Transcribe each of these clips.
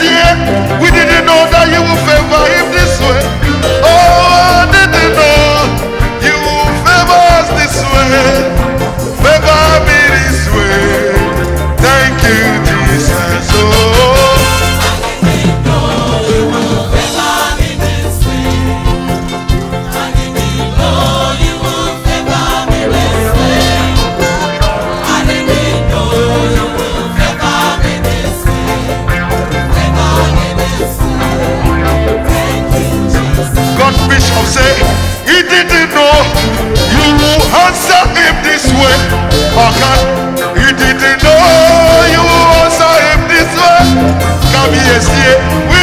we did say he didn't know you will answer him this way. Oh, Okan, he didn't know you will answer him this way. Come here, see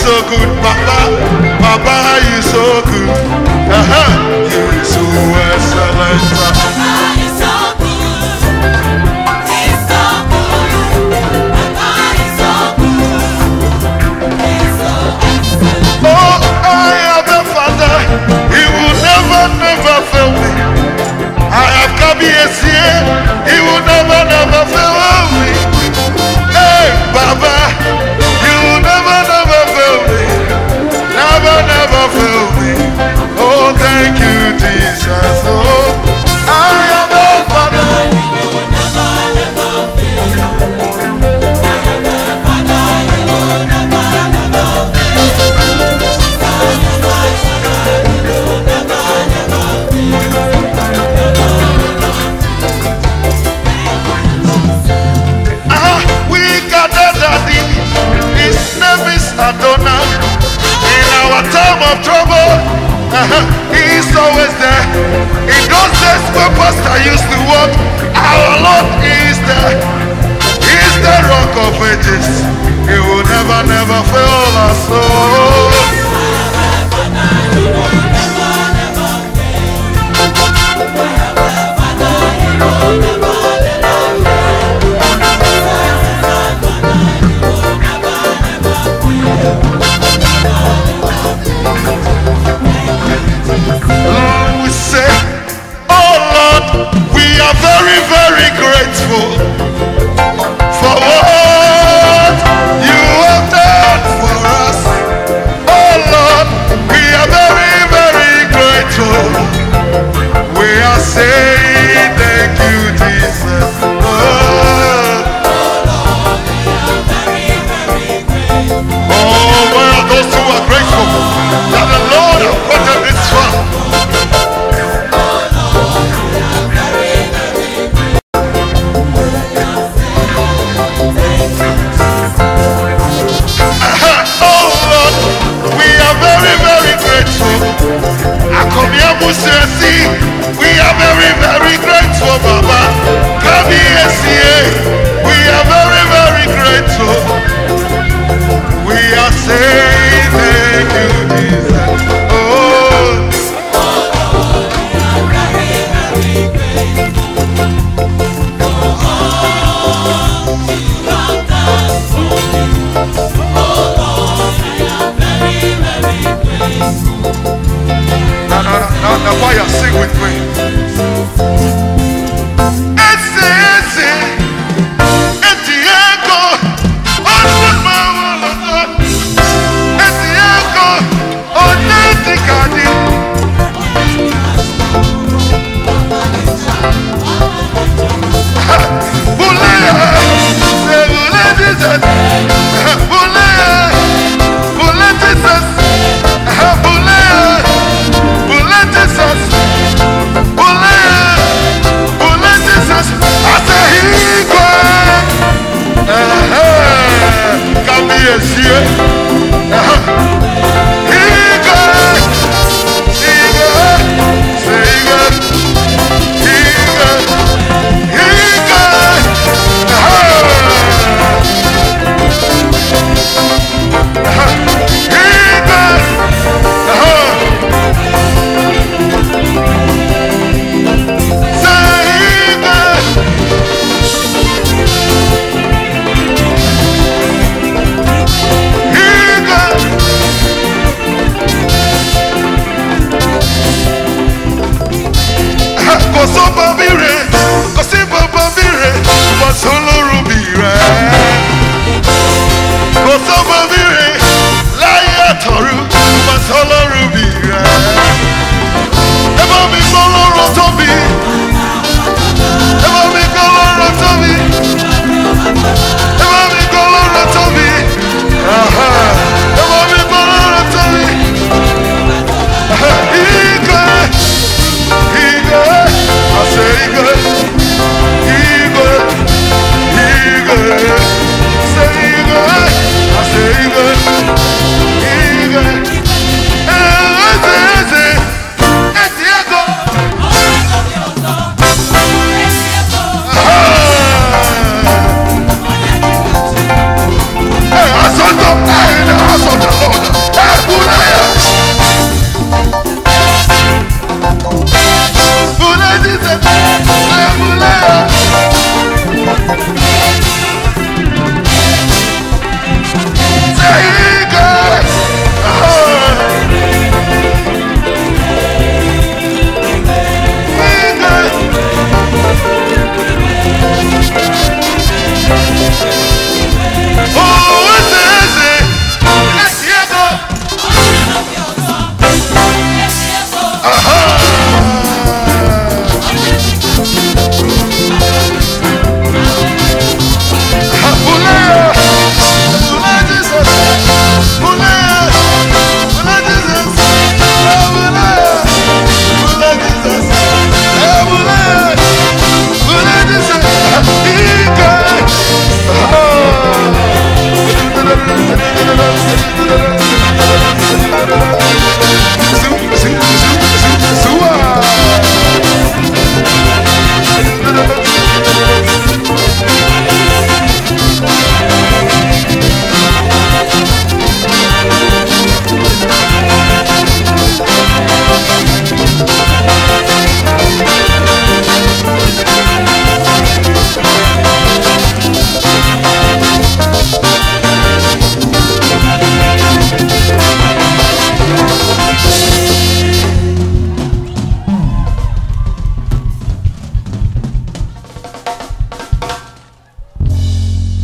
so good, Papa. Papa, you so good. Uh-huh. You're so excellent. time of trouble, uh-huh, He's always there. In those days where pastor used to walk, our Lord is there. He's the rock of ages. He will never, never fail us. Oh. now, now, now, why you sing with me?